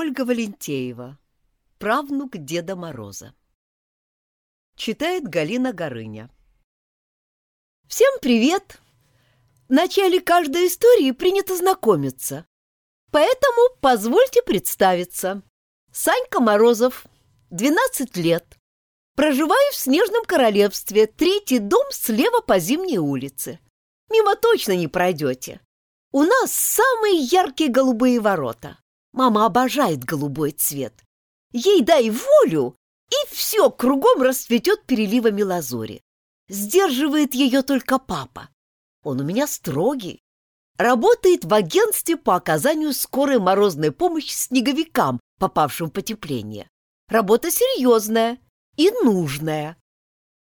Ольга Валентеева. Правнук Деда Мороза. Читает Галина Горыня. Всем привет! В начале каждой истории принято знакомиться. Поэтому позвольте представиться. Санька Морозов, 12 лет. Проживаю в Снежном Королевстве, третий дом слева по Зимней улице. Мимо точно не пройдете. У нас самые яркие голубые ворота. Мама обожает голубой цвет. Ей дай волю, и все кругом расцветет переливами лазури. Сдерживает ее только папа. Он у меня строгий. Работает в агентстве по оказанию скорой морозной помощи снеговикам, попавшим в потепление. Работа серьезная и нужная.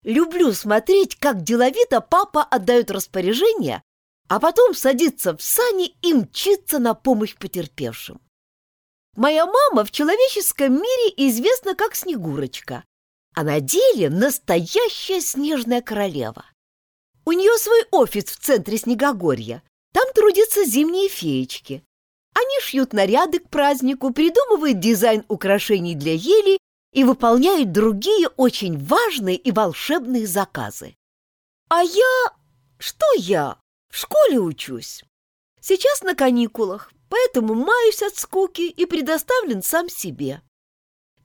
Люблю смотреть, как деловито папа отдает распоряжение, а потом садится в сани и мчится на помощь потерпевшим. Моя мама в человеческом мире известна как Снегурочка, а на деле настоящая снежная королева. У нее свой офис в центре Снегогорья. Там трудятся зимние феечки. Они шьют наряды к празднику, придумывают дизайн украшений для ели и выполняют другие очень важные и волшебные заказы. А я... Что я? В школе учусь. Сейчас на каникулах, поэтому маюсь от скуки и предоставлен сам себе.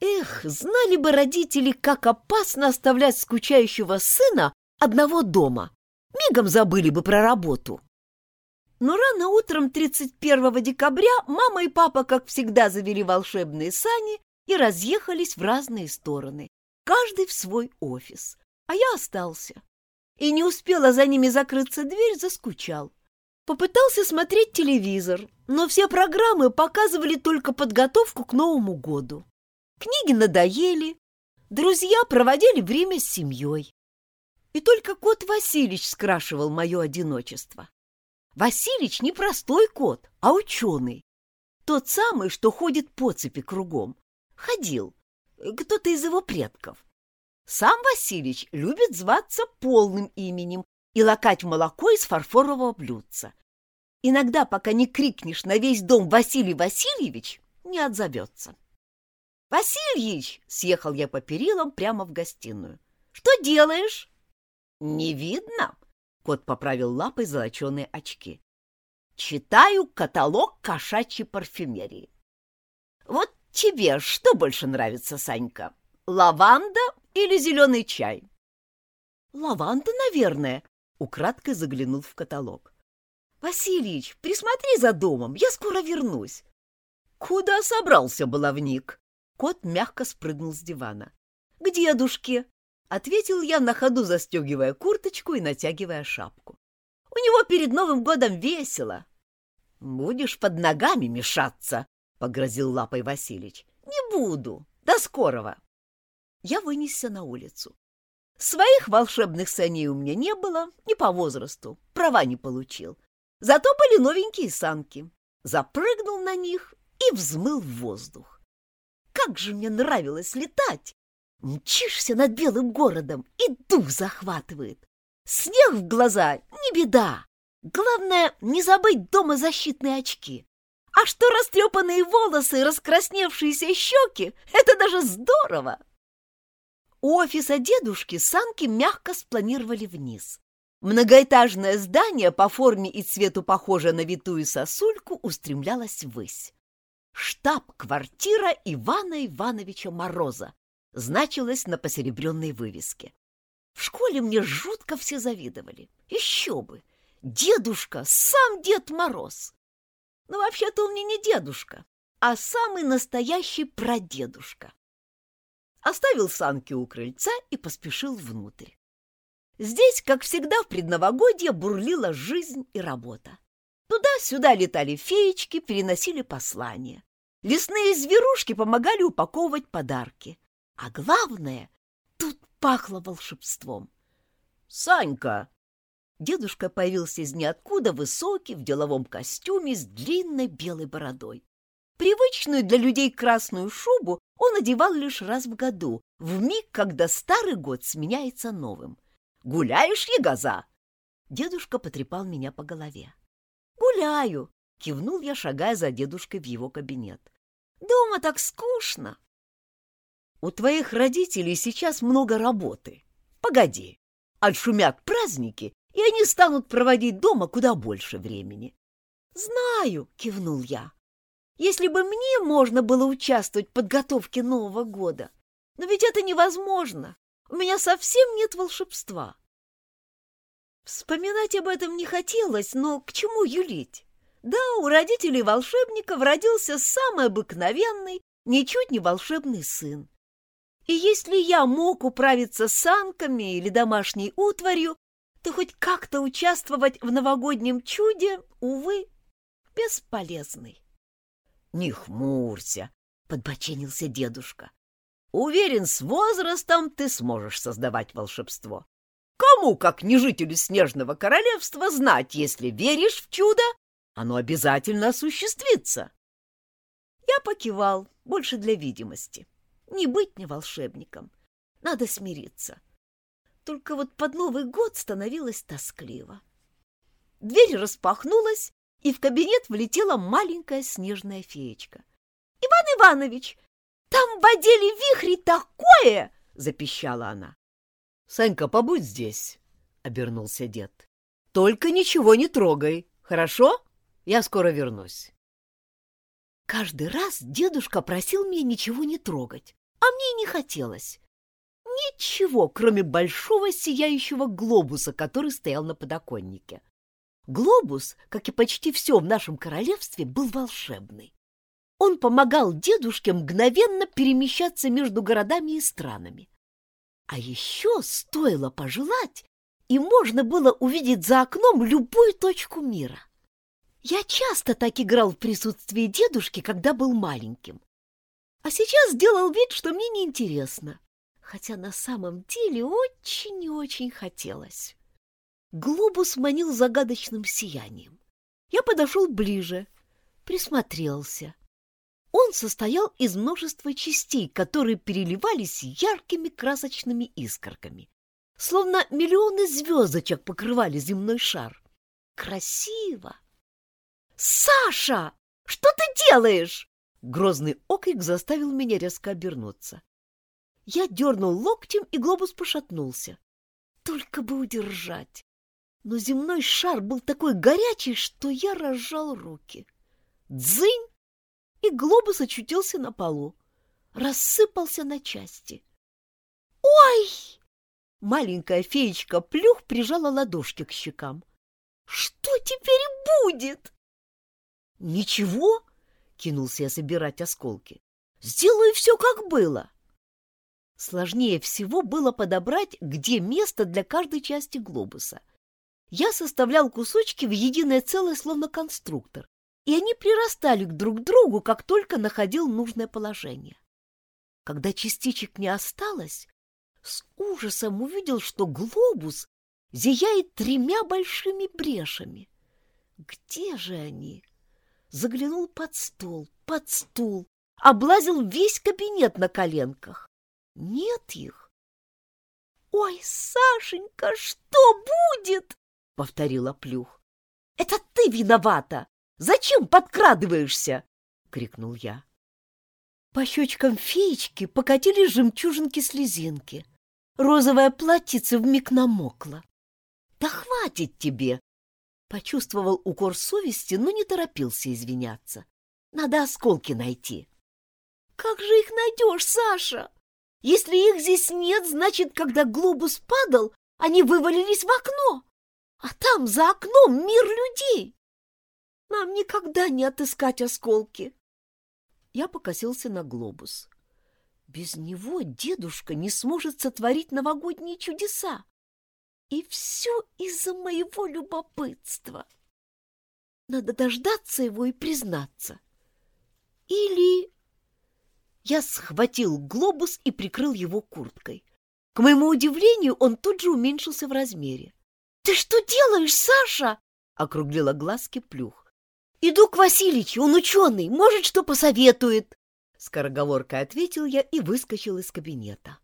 Эх, знали бы родители, как опасно оставлять скучающего сына одного дома. Мигом забыли бы про работу. Но рано утром 31 декабря мама и папа, как всегда, завели волшебные сани и разъехались в разные стороны, каждый в свой офис. А я остался. И не успела за ними закрыться дверь, заскучал. Попытался смотреть телевизор, но все программы показывали только подготовку к Новому году. Книги надоели, друзья проводили время с семьей. И только кот Василич скрашивал мое одиночество. Василич не простой кот, а ученый. Тот самый, что ходит по цепи кругом. Ходил. Кто-то из его предков. Сам Василич любит зваться полным именем и лакать молоко из фарфорового блюдца. Иногда, пока не крикнешь на весь дом «Василий Васильевич», не отзовется. «Васильевич!» — съехал я по перилам прямо в гостиную. «Что делаешь?» «Не видно!» — кот поправил лапой золоченые очки. «Читаю каталог кошачьей парфюмерии. Вот тебе что больше нравится, Санька, лаванда или зеленый чай?» «Лаванда, наверное», — украдкой заглянул в каталог. «Васильич, присмотри за домом, я скоро вернусь». «Куда собрался, баловник?» Кот мягко спрыгнул с дивана. «К дедушке!» — ответил я на ходу, застегивая курточку и натягивая шапку. «У него перед Новым годом весело!» «Будешь под ногами мешаться!» — погрозил лапой Василич. «Не буду! До скорого!» Я вынесся на улицу. Своих волшебных саней у меня не было, ни по возрасту, права не получил. Зато были новенькие санки. Запрыгнул на них и взмыл в воздух. Как же мне нравилось летать! Мчишься над белым городом, и дух захватывает. Снег в глаза — не беда. Главное, не забыть дома защитные очки. А что растрепанные волосы и раскрасневшиеся щеки — это даже здорово! У офиса дедушки санки мягко спланировали вниз. Многоэтажное здание, по форме и цвету похожее на витую сосульку, устремлялось ввысь. «Штаб-квартира Ивана Ивановича Мороза» значилось на посеребренной вывеске. В школе мне жутко все завидовали. Еще бы! Дедушка, сам Дед Мороз! Но вообще-то он мне не дедушка, а самый настоящий прадедушка. Оставил санки у крыльца и поспешил внутрь. Здесь, как всегда в предновогодье, бурлила жизнь и работа. Туда-сюда летали феечки, переносили послания. Лесные зверушки помогали упаковывать подарки. А главное, тут пахло волшебством. «Санька!» Дедушка появился из ниоткуда, высокий, в деловом костюме, с длинной белой бородой. Привычную для людей красную шубу он одевал лишь раз в году, в миг, когда старый год сменяется новым. «Гуляешь, ягоза?» Дедушка потрепал меня по голове. «Гуляю!» — кивнул я, шагая за дедушкой в его кабинет. Дома так скучно. У твоих родителей сейчас много работы. Погоди, отшумят праздники, и они станут проводить дома куда больше времени. Знаю, кивнул я. Если бы мне можно было участвовать в подготовке Нового года. Но ведь это невозможно. У меня совсем нет волшебства. Вспоминать об этом не хотелось, но к чему юлить? Да, у родителей волшебников родился самый обыкновенный, ничуть не волшебный сын. И если я мог управиться санками или домашней утварью, то хоть как-то участвовать в новогоднем чуде, увы, бесполезный. — Не хмурься, — подбоченился дедушка. — Уверен, с возрастом ты сможешь создавать волшебство. Кому, как не жителю Снежного Королевства, знать, если веришь в чудо, оно обязательно осуществится. Я покивал, больше для видимости. Не быть мне волшебником. Надо смириться. Только вот под Новый год становилось тоскливо. Дверь распахнулась, и в кабинет влетела маленькая снежная феечка. — Иван Иванович, там в отделе вихри такое! — запищала она. — Санька, побудь здесь, — обернулся дед. — Только ничего не трогай, хорошо? Я скоро вернусь. Каждый раз дедушка просил меня ничего не трогать, а мне не хотелось. Ничего, кроме большого сияющего глобуса, который стоял на подоконнике. Глобус, как и почти все в нашем королевстве, был волшебный. Он помогал дедушке мгновенно перемещаться между городами и странами. А еще стоило пожелать, и можно было увидеть за окном любую точку мира. Я часто так играл в присутствии дедушки, когда был маленьким. А сейчас сделал вид, что мне неинтересно, хотя на самом деле очень и очень хотелось. Глобус манил загадочным сиянием. Я подошел ближе, присмотрелся. Он состоял из множества частей, которые переливались яркими красочными искорками. Словно миллионы звездочек покрывали земной шар. Красиво! «Саша! Что ты делаешь?» Грозный окрик заставил меня резко обернуться. Я дернул локтем, и глобус пошатнулся. Только бы удержать. Но земной шар был такой горячий, что я разжал руки. Дзынь! И глобус очутился на полу. Рассыпался на части. «Ой!» Маленькая феечка Плюх прижала ладошки к щекам. «Что теперь будет?» «Ничего?» — кинулся я собирать осколки. «Сделаю все, как было!» Сложнее всего было подобрать, где место для каждой части глобуса. Я составлял кусочки в единое целое, словно конструктор, и они прирастали друг к другу, как только находил нужное положение. Когда частичек не осталось, с ужасом увидел, что глобус зияет тремя большими брешами. Где же они? заглянул под стол, под стул, облазил весь кабинет на коленках. Нет их. «Ой, Сашенька, что будет?» — повторила Плюх. «Это ты виновата! Зачем подкрадываешься?» — крикнул я. По щечкам феечки покатились жемчужинки-слезинки. Розовая платьице вмиг намокла. «Да хватит тебе!» Почувствовал укор совести, но не торопился извиняться. Надо осколки найти. Как же их найдешь, Саша? Если их здесь нет, значит, когда глобус падал, они вывалились в окно. А там за окном мир людей. Нам никогда не отыскать осколки. Я покосился на глобус. Без него дедушка не сможет сотворить новогодние чудеса. И все из-за моего любопытства. Надо дождаться его и признаться. Или... Я схватил глобус и прикрыл его курткой. К моему удивлению, он тут же уменьшился в размере. — Ты что делаешь, Саша? — округлила глазки Плюх. — Иду к Васильичу, он ученый, может, что посоветует. Скороговоркой ответил я и выскочил из кабинета.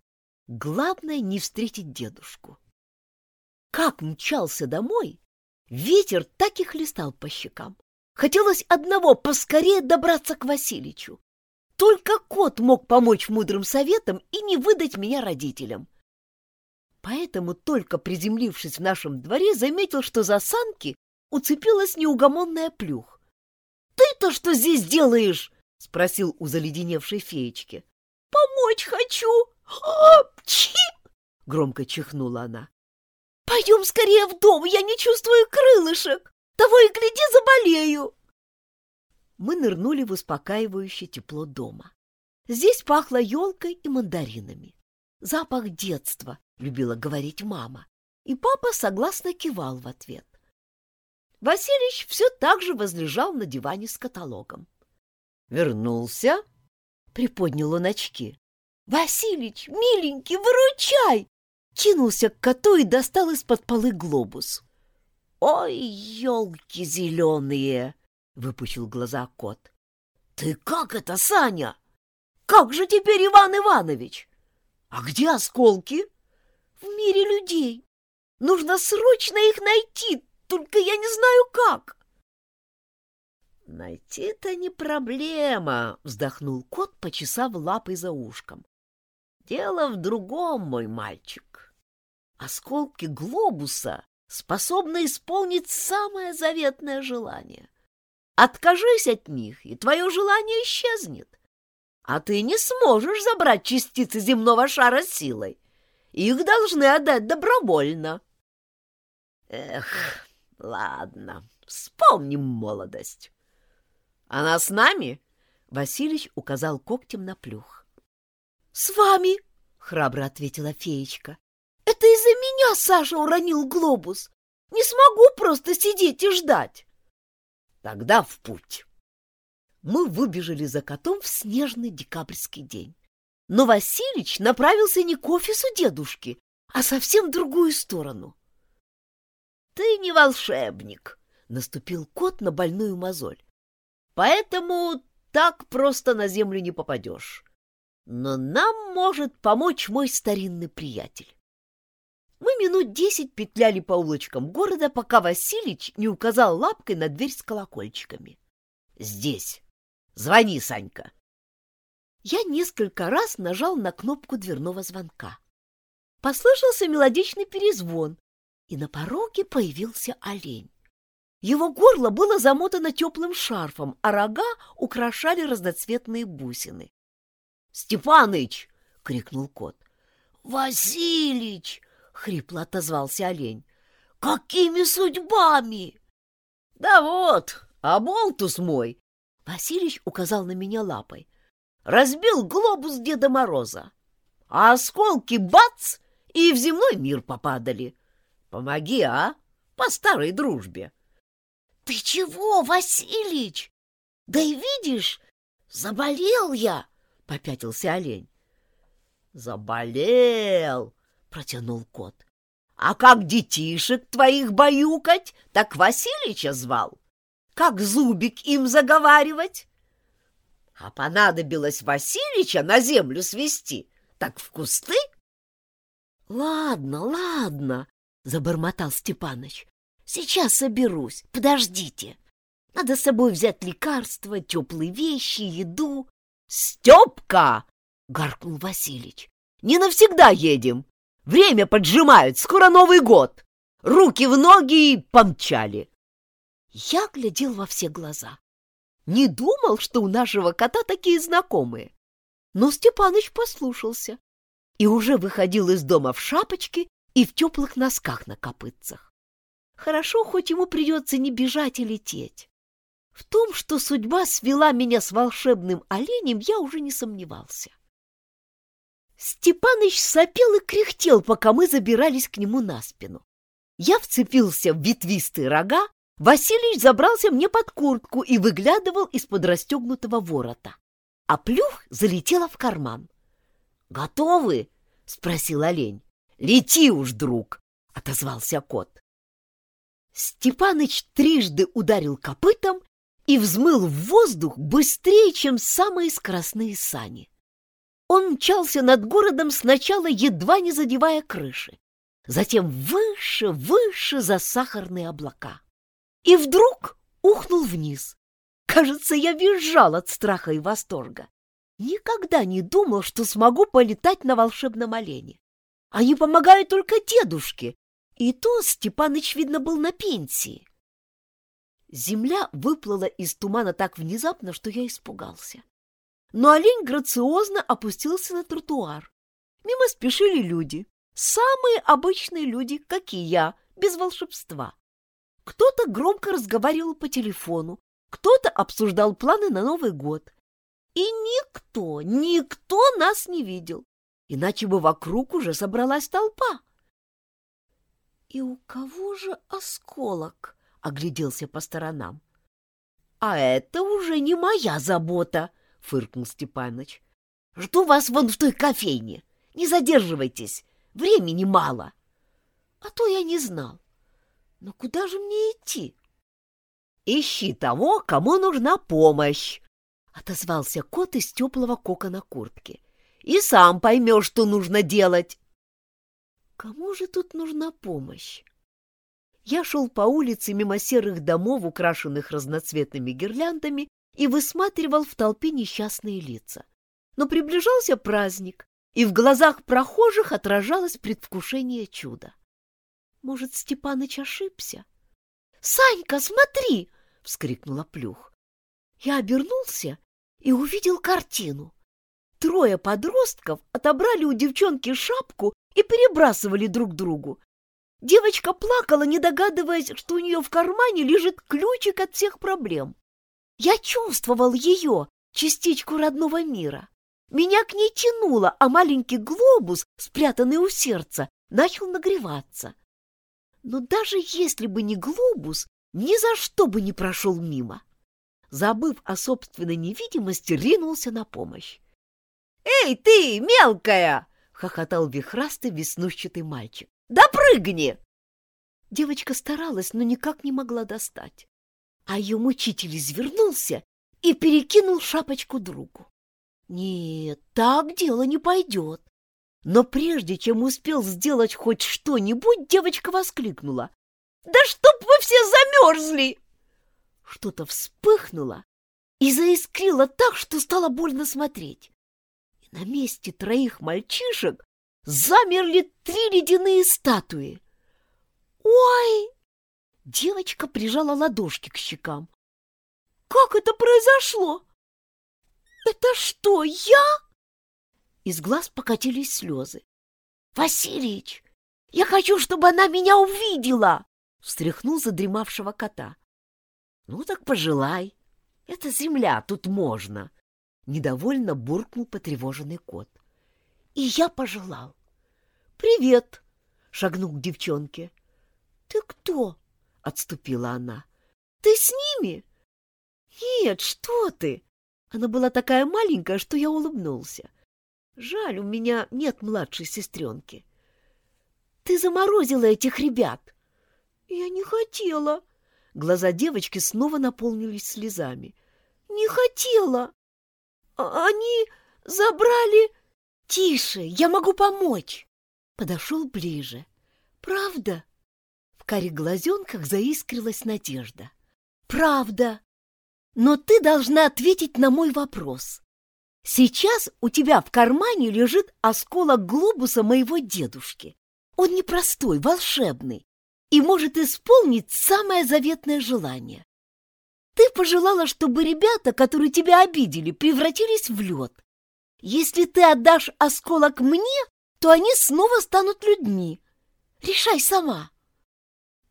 Главное — не встретить дедушку. Как мчался домой, ветер так и хлестал по щекам. Хотелось одного поскорее добраться к Василичу. только кот мог помочь мудрым советам и не выдать меня родителям. Поэтому, только приземлившись в нашем дворе, заметил, что за санки уцепилась неугомонная плюх. «Ты-то что здесь делаешь?» — спросил у заледеневшей феечки. «Помочь хочу! Апчи!» — громко чихнула она. «Пойдем скорее в дом, я не чувствую крылышек! Того и гляди, заболею!» Мы нырнули в успокаивающее тепло дома. Здесь пахло елкой и мандаринами. Запах детства, любила говорить мама, и папа согласно кивал в ответ. Василич все так же возлежал на диване с каталогом. «Вернулся?» — приподнял он очки. «Василич, миленький, выручай!» Кинулся к коту и достал из-под полы глобус. «Ой, елки зеленые!» — выпучил глаза кот. «Ты как это, Саня? Как же теперь Иван Иванович? А где осколки?» «В мире людей. Нужно срочно их найти, только я не знаю как. Найти-то не проблема, вздохнул кот, почесав лапой за ушком. Дело в другом, мой мальчик. Осколки глобуса способны исполнить самое заветное желание. Откажись от них, и твое желание исчезнет. А ты не сможешь забрать частицы земного шара силой. Их должны отдать добровольно. Эх, Ладно, вспомним молодость. Она с нами? Василич указал когтем на плюх. С вами, храбро ответила феечка. Это из-за меня Саша уронил глобус. Не смогу просто сидеть и ждать. Тогда в путь. Мы выбежали за котом в снежный декабрьский день. Но Василич направился не к офису дедушки, а совсем в другую сторону. Ты не волшебник, наступил кот на больную мозоль. Поэтому так просто на землю не попадешь. Но нам может помочь мой старинный приятель. Мы минут десять петляли по улочкам города, пока Василич не указал лапкой на дверь с колокольчиками. «Здесь. Звони, Санька». Я несколько раз нажал на кнопку дверного звонка. Послышался мелодичный перезвон, и на пороге появился олень. Его горло было замотано теплым шарфом, а рога украшали разноцветные бусины. «Степаныч!» — крикнул кот. «Василич!» — хрипло отозвался олень. «Какими судьбами?» «Да вот, а болтус мой!» — Василич указал на меня лапой. «Разбил глобус Деда Мороза, а осколки бац и в земной мир попадали. Помоги, а? По старой дружбе. Ты чего, Василич? Да и видишь, заболел я, попятился олень. Заболел, протянул кот. А как детишек твоих баюкать, так Василича звал. Как зубик им заговаривать? А понадобилось Василича на землю свести, так в кусты? Ладно, ладно, забормотал Степаныч. Сейчас соберусь, подождите. Надо с собой взять лекарства, теплые вещи, еду. Степка! гаркнул Василич. Не навсегда едем. Время поджимают, скоро Новый год. Руки в ноги и помчали. Я глядел во все глаза. Не думал, что у нашего кота такие знакомые. Но Степаныч послушался и уже выходил из дома в шапочке и в теплых носках на копытцах. Хорошо, хоть ему придется не бежать и лететь. В том, что судьба свела меня с волшебным оленем, я уже не сомневался. Степаныч сопел и кряхтел, пока мы забирались к нему на спину. Я вцепился в ветвистые рога, Василий забрался мне под куртку и выглядывал из-под расстегнутого ворота. А плюх залетела в карман. «Готовы?» — спросил олень. Лети уж, друг, — отозвался кот. Степаныч трижды ударил копытом и взмыл в воздух быстрее, чем самые скоростные сани. Он мчался над городом сначала, едва не задевая крыши, затем выше, выше за сахарные облака. И вдруг ухнул вниз. Кажется, я визжал от страха и восторга. Никогда не думал, что смогу полетать на волшебном олене. Они помогают только дедушке, и то Степаныч, видно, был на пенсии. Земля выплыла из тумана так внезапно, что я испугался. Но олень грациозно опустился на тротуар. Мимо спешили люди. Самые обычные люди, как и я, без волшебства. Кто-то громко разговаривал по телефону, кто-то обсуждал планы на Новый год. И никто, никто нас не видел, иначе бы вокруг уже собралась толпа. «И у кого же осколок?» — огляделся по сторонам. «А это уже не моя забота!» — фыркнул Степаныч. «Жду вас вон в той кофейне. Не задерживайтесь, времени мало». «А то я не знал. Но куда же мне идти?» «Ищи того, кому нужна помощь!» — отозвался кот из теплого кокона куртки. «И сам поймешь, что нужно делать!» Кому же тут нужна помощь? Я шел по улице мимо серых домов, украшенных разноцветными гирляндами, и высматривал в толпе несчастные лица. Но приближался праздник, и в глазах прохожих отражалось предвкушение чуда. Может, Степаныч ошибся? — Санька, смотри! — вскрикнула Плюх. Я обернулся и увидел картину. Трое подростков отобрали у девчонки шапку и перебрасывали друг другу. Девочка плакала, не догадываясь, что у нее в кармане лежит ключик от всех проблем. Я чувствовал ее, частичку родного мира. Меня к ней тянуло, а маленький глобус, спрятанный у сердца, начал нагреваться. Но даже если бы не глобус, ни за что бы не прошел мимо. Забыв о собственной невидимости, ринулся на помощь. «Эй, ты, мелкая!» хохотал вихрастый веснущатый мальчик. «Да прыгни!» Девочка старалась, но никак не могла достать. А ее мучитель извернулся и перекинул шапочку другу. Нет, так дело не пойдет. Но прежде чем успел сделать хоть что-нибудь, девочка воскликнула. «Да чтоб вы все замерзли!» Что-то вспыхнуло и заискрило так, что стало больно смотреть. На месте троих мальчишек замерли три ледяные статуи. «Ой!» Девочка прижала ладошки к щекам. «Как это произошло? Это что, я?» Из глаз покатились слезы. «Василич, я хочу, чтобы она меня увидела!» Встряхнул задремавшего кота. «Ну так пожелай. Это земля, тут можно!» Недовольно буркнул потревоженный кот. И я пожелал. «Привет!» — шагнул к девчонке. «Ты кто?» — отступила она. «Ты с ними?» «Нет, что ты!» Она была такая маленькая, что я улыбнулся. «Жаль, у меня нет младшей сестренки». «Ты заморозила этих ребят!» «Я не хотела!» Глаза девочки снова наполнились слезами. «Не хотела!» А они забрали... Тише, я могу помочь. Подошел ближе. Правда? В каре глазенках заискрилась надежда. Правда. Но ты должна ответить на мой вопрос. Сейчас у тебя в кармане лежит осколок глобуса моего дедушки. Он непростой, волшебный и может исполнить самое заветное желание. Пожелала, чтобы ребята, которые тебя обидели, превратились в лед. Если ты отдашь осколок мне, то они снова станут людьми. Решай сама.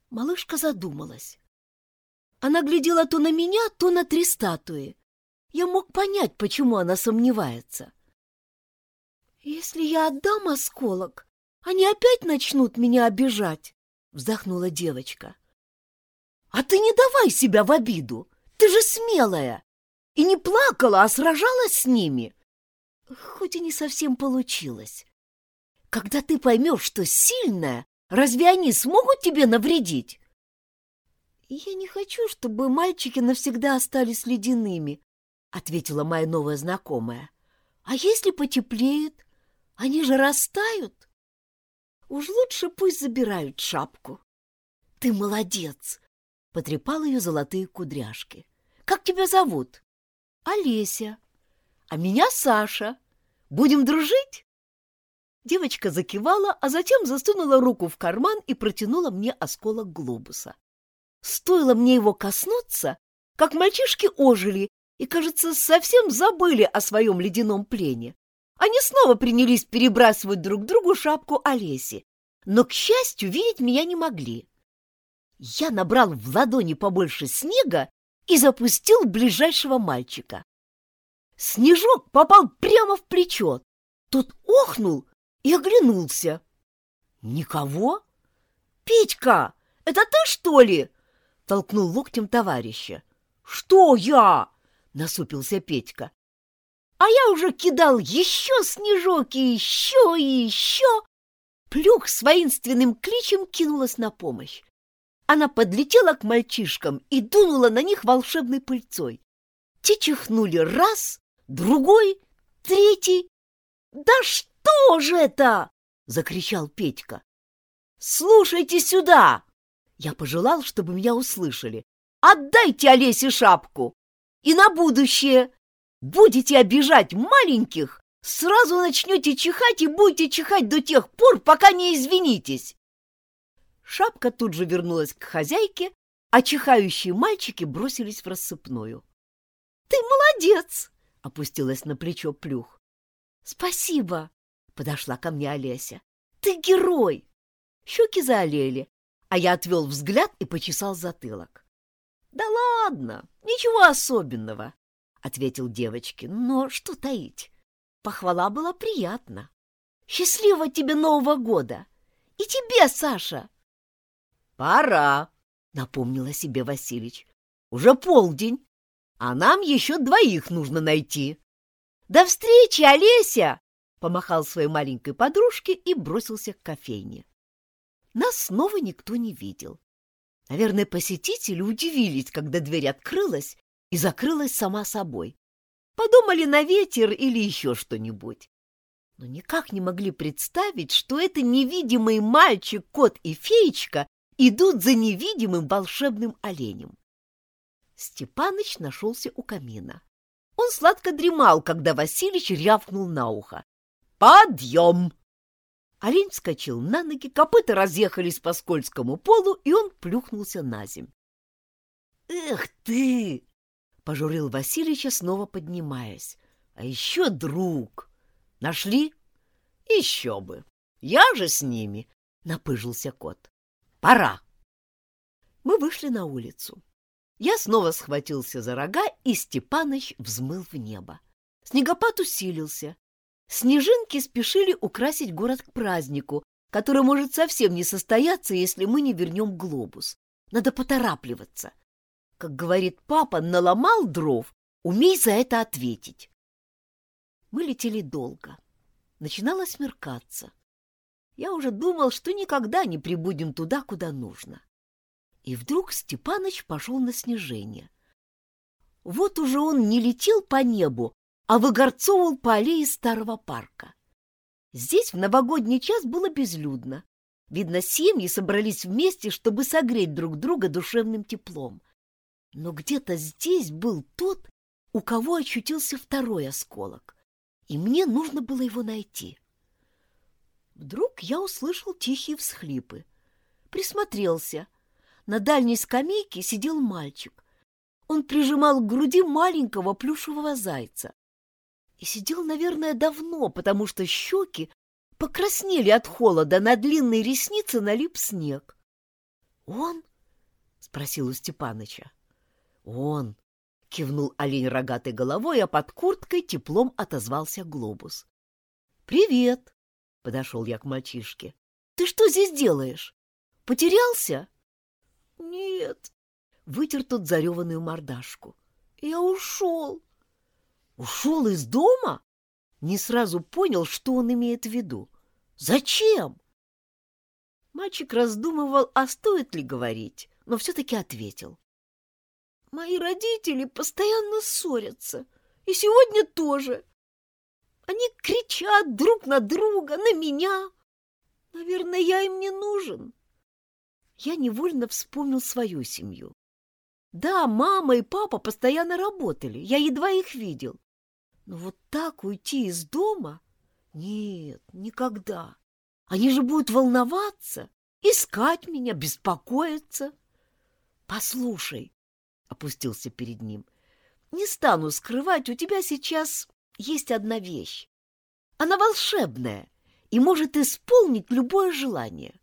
Малышка задумалась. Она глядела то на меня, то на три статуи. Я мог понять, почему она сомневается. «Если я отдам осколок, они опять начнут меня обижать», — вздохнула девочка. «А ты не давай себя в обиду. Ты же смелая! И не плакала, а сражалась с ними. Хоть и не совсем получилось. Когда ты поймешь, что сильная, разве они смогут тебе навредить? Я не хочу, чтобы мальчики навсегда остались ледяными, ответила моя новая знакомая. А если потеплеет? Они же растают. Уж лучше пусть забирают шапку. Ты молодец, потрепал ее золотые кудряшки. «Как тебя зовут?» «Олеся». а меня Саша. Будем дружить?» Девочка закивала, а затем засунула руку в карман и протянула мне осколок глобуса. Стоило мне его коснуться, как мальчишки ожили и, кажется, совсем забыли о своем ледяном плене. Они снова принялись перебрасывать друг другу шапку Олеси, но, к счастью, видеть меня не могли. Я набрал в ладони побольше снега и запустил ближайшего мальчика. Снежок попал прямо в плечо. Тот охнул и оглянулся. «Никого? Петька, это ты, что ли?» Толкнул локтем товарища. «Что я?» — насупился Петька. «А я уже кидал еще снежок и еще и еще!» Плюх с воинственным кличем кинулась на помощь. Она подлетела к мальчишкам и дунула на них волшебной пыльцой. Те чихнули раз, другой, третий. «Да что же это?» — закричал Петька. «Слушайте сюда!» Я пожелал, чтобы меня услышали. «Отдайте Олесе шапку! И на будущее! Будете обижать маленьких, сразу начнете чихать и будете чихать до тех пор, пока не извинитесь!» Шапка тут же вернулась к хозяйке, а чихающие мальчики бросились в рассыпную. «Ты молодец!» — опустилась на плечо Плюх. «Спасибо!» — подошла ко мне Олеся. «Ты герой!» Щеки заолели, а я отвел взгляд и почесал затылок. «Да ладно, ничего особенного!» — ответил девочке. «Но что таить? Похвала была приятна. Счастливого тебе Нового года! И тебе, Саша!» «Пора!» — напомнила себе Василич. «Уже полдень, а нам еще двоих нужно найти». «До встречи, Олеся!» — помахал своей маленькой подружке и бросился к кофейне. Нас снова никто не видел. Наверное, посетители удивились, когда дверь открылась и закрылась сама собой. Подумали на ветер или еще что-нибудь. Но никак не могли представить, что это невидимый мальчик, кот и феечка идут за невидимым волшебным оленем. Степаныч нашелся у камина. Он сладко дремал, когда Василич рявкнул на ухо. «Подъем!» Олень вскочил на ноги, копыта разъехались по скользкому полу, и он плюхнулся на земь. «Эх ты!» — пожурил Василича, снова поднимаясь. «А еще друг! Нашли? Еще бы! Я же с ними!» — напыжился кот. Пора. Мы вышли на улицу. Я снова схватился за рога, и Степаныч взмыл в небо. Снегопад усилился. Снежинки спешили украсить город к празднику, который может совсем не состояться, если мы не вернем глобус. Надо поторапливаться. Как говорит папа, наломал дров, умей за это ответить. Мы летели долго. Начинало смеркаться я уже думал, что никогда не прибудем туда, куда нужно. И вдруг Степаныч пошел на снижение. Вот уже он не летел по небу, а выгорцовывал по аллее старого парка. Здесь в новогодний час было безлюдно. Видно, семьи собрались вместе, чтобы согреть друг друга душевным теплом. Но где-то здесь был тот, у кого очутился второй осколок, и мне нужно было его найти. Вдруг я услышал тихие всхлипы. Присмотрелся. На дальней скамейке сидел мальчик. Он прижимал к груди маленького плюшевого зайца. И сидел, наверное, давно, потому что щеки покраснели от холода, на длинные ресницы налип снег. «Он?» — спросил у Степаныча. «Он!» — кивнул олень рогатой головой, а под курткой теплом отозвался глобус. «Привет!» Подошел я к мальчишке. «Ты что здесь делаешь? Потерялся?» «Нет», — вытер тот зареванную мордашку. «Я ушел». «Ушел из дома?» Не сразу понял, что он имеет в виду. «Зачем?» Мальчик раздумывал, а стоит ли говорить, но все-таки ответил. «Мои родители постоянно ссорятся, и сегодня тоже. Они кричат друг на друга, на меня. Наверное, я им не нужен. Я невольно вспомнил свою семью. Да, мама и папа постоянно работали, я едва их видел. Но вот так уйти из дома? Нет, никогда. Они же будут волноваться, искать меня, беспокоиться. Послушай, — опустился перед ним, — не стану скрывать, у тебя сейчас есть одна вещь. Она волшебная и может исполнить любое желание.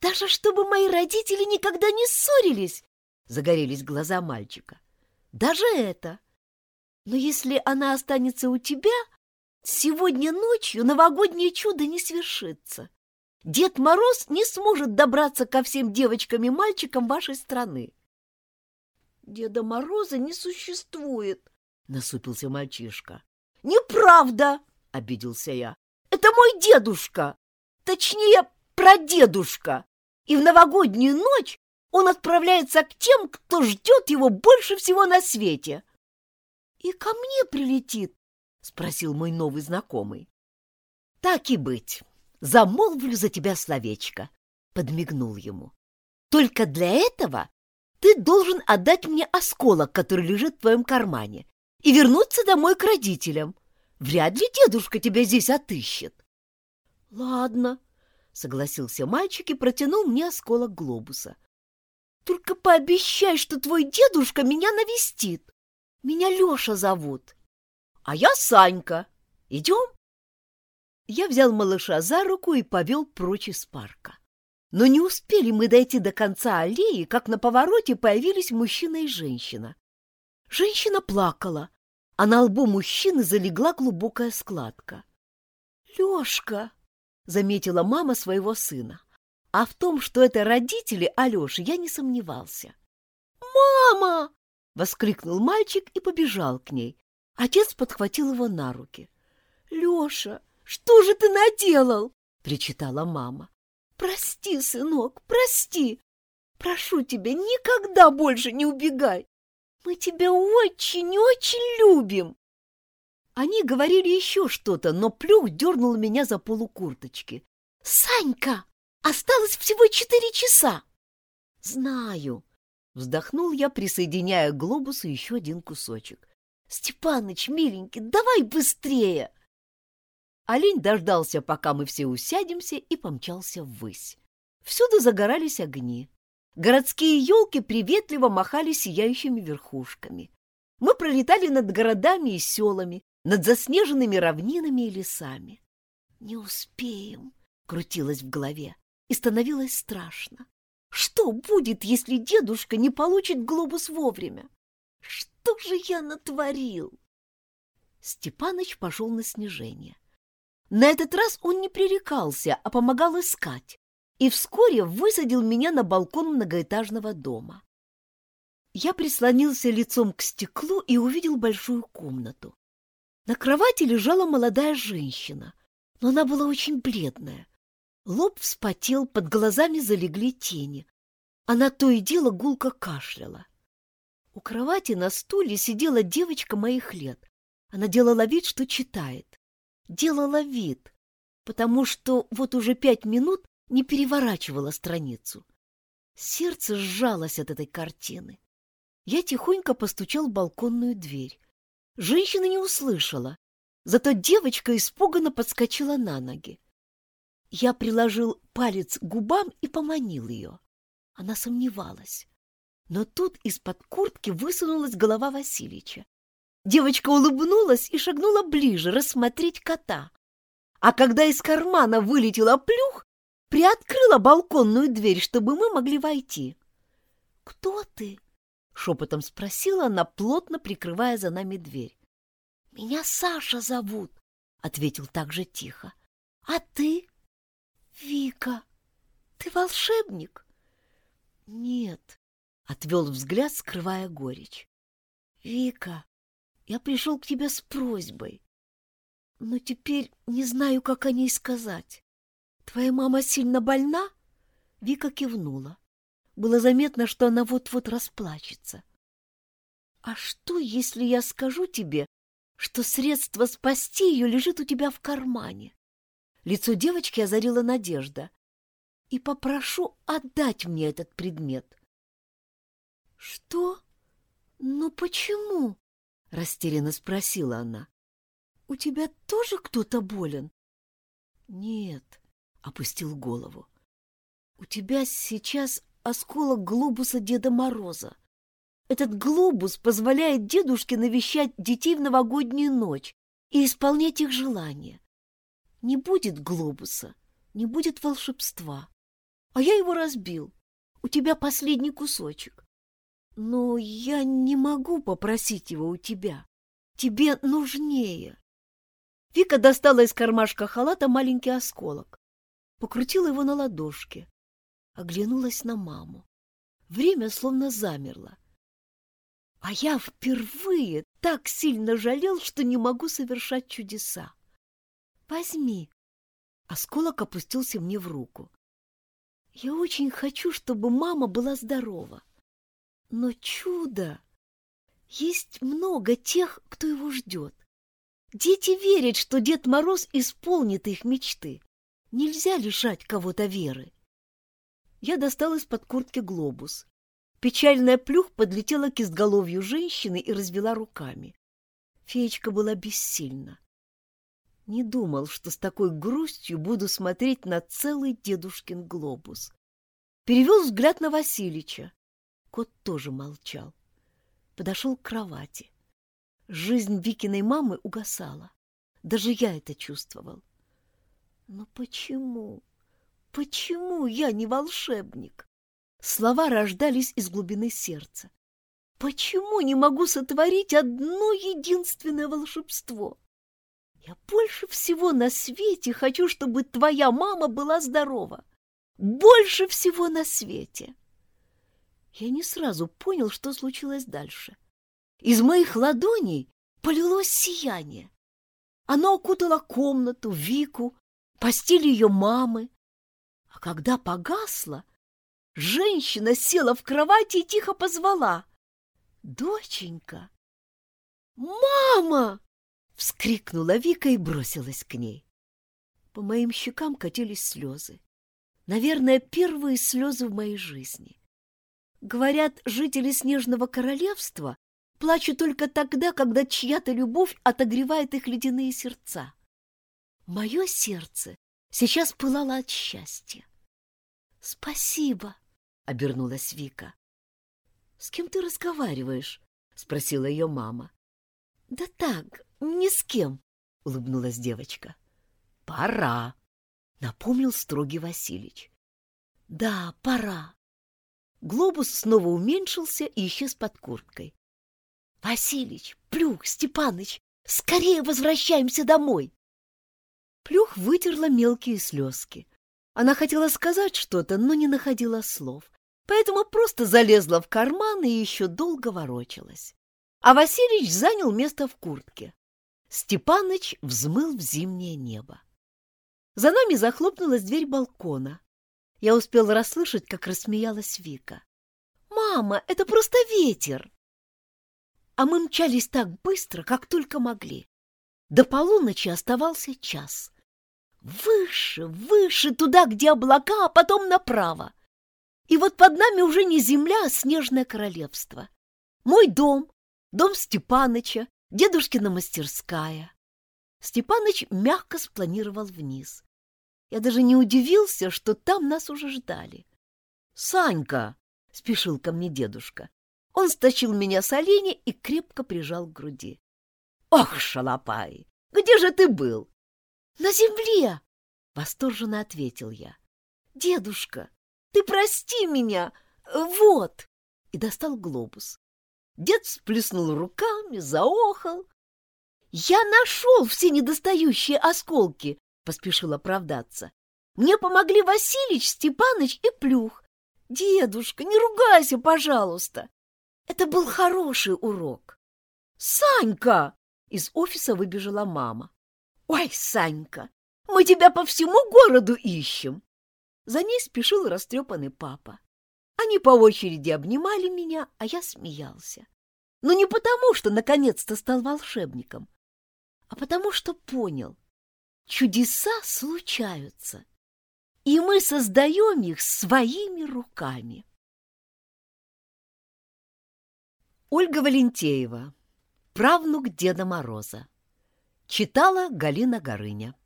Даже чтобы мои родители никогда не ссорились, — загорелись глаза мальчика. Даже это. Но если она останется у тебя, сегодня ночью новогоднее чудо не свершится. Дед Мороз не сможет добраться ко всем девочкам и мальчикам вашей страны. Деда Мороза не существует, насупился мальчишка. Неправда, обиделся я. Это мой дедушка, точнее, прадедушка. И в новогоднюю ночь он отправляется к тем, кто ждет его больше всего на свете. И ко мне прилетит, спросил мой новый знакомый. Так и быть, замолвлю за тебя словечко, подмигнул ему. Только для этого ты должен отдать мне осколок, который лежит в твоем кармане, и вернуться домой к родителям. Вряд ли дедушка тебя здесь отыщет. — Ладно, — согласился мальчик и протянул мне осколок глобуса. — Только пообещай, что твой дедушка меня навестит. Меня Леша зовут. — А я Санька. Идем? Я взял малыша за руку и повел прочь из парка. Но не успели мы дойти до конца аллеи, как на повороте появились мужчина и женщина. Женщина плакала, а на лбу мужчины залегла глубокая складка. «Лешка!» — заметила мама своего сына. А в том, что это родители Алеши, я не сомневался. «Мама!» — воскликнул мальчик и побежал к ней. Отец подхватил его на руки. «Леша, что же ты наделал?» — причитала мама. Прости, сынок, прости. Прошу тебя, никогда больше не убегай. Мы тебя очень-очень любим. Они говорили еще что-то, но Плюх дернул меня за полукурточки. «Санька, осталось всего четыре часа!» «Знаю!» — вздохнул я, присоединяя к глобусу еще один кусочек. «Степаныч, миленький, давай быстрее!» Олень дождался, пока мы все усядемся, и помчался ввысь. Всюду загорались огни. Городские елки приветливо махали сияющими верхушками. Мы пролетали над городами и селами, над заснеженными равнинами и лесами. «Не успеем», — крутилось в голове, и становилось страшно. «Что будет, если дедушка не получит глобус вовремя? Что же я натворил?» Степаныч пошел на снижение. На этот раз он не пререкался, а помогал искать, и вскоре высадил меня на балкон многоэтажного дома. Я прислонился лицом к стеклу и увидел большую комнату. На кровати лежала молодая женщина, но она была очень бледная. Лоб вспотел, под глазами залегли тени. Она то и дело гулко кашляла. У кровати на стуле сидела девочка моих лет. Она делала вид, что читает делала вид, потому что вот уже пять минут не переворачивала страницу. Сердце сжалось от этой картины. Я тихонько постучал в балконную дверь. Женщина не услышала, зато девочка испуганно подскочила на ноги. Я приложил палец к губам и поманил ее. Она сомневалась. Но тут из-под куртки высунулась голова Васильича. Девочка улыбнулась и шагнула ближе рассмотреть кота. А когда из кармана вылетела плюх, приоткрыла балконную дверь, чтобы мы могли войти. «Кто ты?» — шепотом спросила она, плотно прикрывая за нами дверь. «Меня Саша зовут», — ответил так же тихо. «А ты?» «Вика, ты волшебник?» «Нет», — отвел взгляд, скрывая горечь. «Вика, я пришел к тебе с просьбой. Но теперь не знаю, как о ней сказать. Твоя мама сильно больна? Вика кивнула. Было заметно, что она вот-вот расплачется. А что, если я скажу тебе, что средство спасти ее лежит у тебя в кармане? Лицо девочки озарила надежда. И попрошу отдать мне этот предмет. Что? Ну почему? — растерянно спросила она. «У тебя тоже кто-то болен?» «Нет», — опустил голову. «У тебя сейчас осколок глобуса Деда Мороза. Этот глобус позволяет дедушке навещать детей в новогоднюю ночь и исполнять их желания. Не будет глобуса, не будет волшебства. А я его разбил. У тебя последний кусочек. Но я не могу попросить его у тебя. Тебе нужнее. Вика достала из кармашка халата маленький осколок. Покрутила его на ладошке. Оглянулась на маму. Время словно замерло. А я впервые так сильно жалел, что не могу совершать чудеса. Возьми. Осколок опустился мне в руку. Я очень хочу, чтобы мама была здорова. Но чудо! Есть много тех, кто его ждет. Дети верят, что Дед Мороз исполнит их мечты. Нельзя лишать кого-то веры. Я достал из-под куртки глобус. Печальная плюх подлетела к изголовью женщины и развела руками. Феечка была бессильна. Не думал, что с такой грустью буду смотреть на целый дедушкин глобус. Перевел взгляд на Василича. Кот тоже молчал. Подошел к кровати. Жизнь Викиной мамы угасала. Даже я это чувствовал. Но почему? Почему я не волшебник? Слова рождались из глубины сердца. Почему не могу сотворить одно единственное волшебство? Я больше всего на свете хочу, чтобы твоя мама была здорова. Больше всего на свете. Я не сразу понял, что случилось дальше. Из моих ладоней полилось сияние. Оно окутало комнату, Вику, постель ее мамы. А когда погасло, женщина села в кровати и тихо позвала. «Доченька!» «Мама!» — вскрикнула Вика и бросилась к ней. По моим щекам катились слезы. Наверное, первые слезы в моей жизни. Говорят, жители Снежного Королевства плачут только тогда, когда чья-то любовь отогревает их ледяные сердца. Мое сердце сейчас пылало от счастья. «Спасибо!» — обернулась Вика. «С кем ты разговариваешь?» — спросила ее мама. «Да так, ни с кем», — улыбнулась девочка. «Пора», — напомнил строгий Василич. «Да, пора». Глобус снова уменьшился и исчез под курткой. «Василич, Плюх, Степаныч, скорее возвращаемся домой!» Плюх вытерла мелкие слезки. Она хотела сказать что-то, но не находила слов, поэтому просто залезла в карман и еще долго ворочалась. А Василич занял место в куртке. Степаныч взмыл в зимнее небо. За нами захлопнулась дверь балкона. Я успел расслышать, как рассмеялась Вика. «Мама, это просто ветер!» А мы мчались так быстро, как только могли. До полуночи оставался час. Выше, выше, туда, где облака, а потом направо. И вот под нами уже не земля, а снежное королевство. Мой дом, дом Степаныча, дедушкина мастерская. Степаныч мягко спланировал вниз. Я даже не удивился, что там нас уже ждали. «Санька!» — спешил ко мне дедушка. Он стащил меня с оленя и крепко прижал к груди. «Ох, шалопай! Где же ты был? «На земле!» — восторженно ответил я. «Дедушка, ты прости меня! Вот!» И достал глобус. Дед сплеснул руками, заохал. «Я нашел все недостающие осколки!» — поспешил оправдаться. «Мне помогли Василич, Степаныч и Плюх. Дедушка, не ругайся, пожалуйста!» Это был хороший урок. «Санька!» — из офиса выбежала мама. «Ой, Санька, мы тебя по всему городу ищем!» За ней спешил растрепанный папа. Они по очереди обнимали меня, а я смеялся. Но не потому, что наконец-то стал волшебником, а потому что понял, чудеса случаются, и мы создаем их своими руками. Ольга Валентеева. Правнук Деда Мороза. Читала Галина Горыня.